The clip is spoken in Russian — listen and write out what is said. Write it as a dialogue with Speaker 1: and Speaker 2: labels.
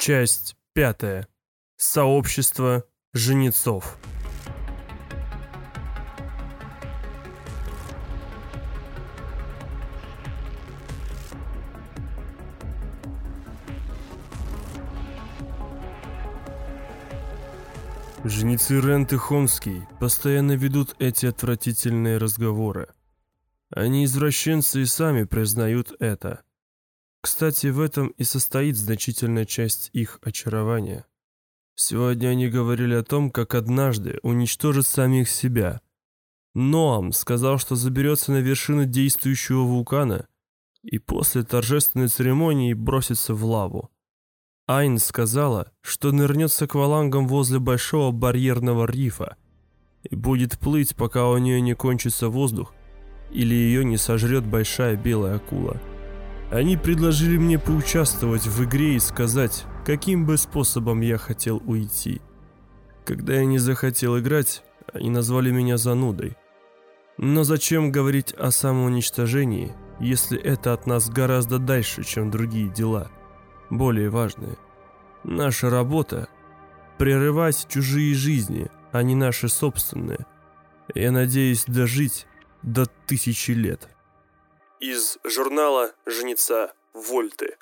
Speaker 1: Часть пятая. Сообщество жнецов. Жнецы Рент и Хомский постоянно ведут эти отвратительные разговоры. Они извращенцы и сами признают это. Кстати, в этом и состоит значительная часть их очарования. Сегодня они говорили о том, как однажды уничтожат самих себя. Ноам сказал, что заберется на вершину действующего вулкана и после торжественной церемонии бросится в лаву. Айн сказала, что нырнет с аквалангом возле большого барьерного рифа и будет плыть, пока у нее не кончится воздух или ее не сожрет большая белая акула. Они предложили мне поучаствовать в игре и сказать, каким бы способом я хотел уйти. Когда я не захотел играть, они назвали меня занудой. Но зачем говорить о самоуничтожении, если это от нас гораздо дальше, чем другие дела – более важное. Наша работа – прерывать чужие жизни, а не наши собственные. Я надеюсь дожить до тысячи лет. Из журнала «Жнеца Вольты».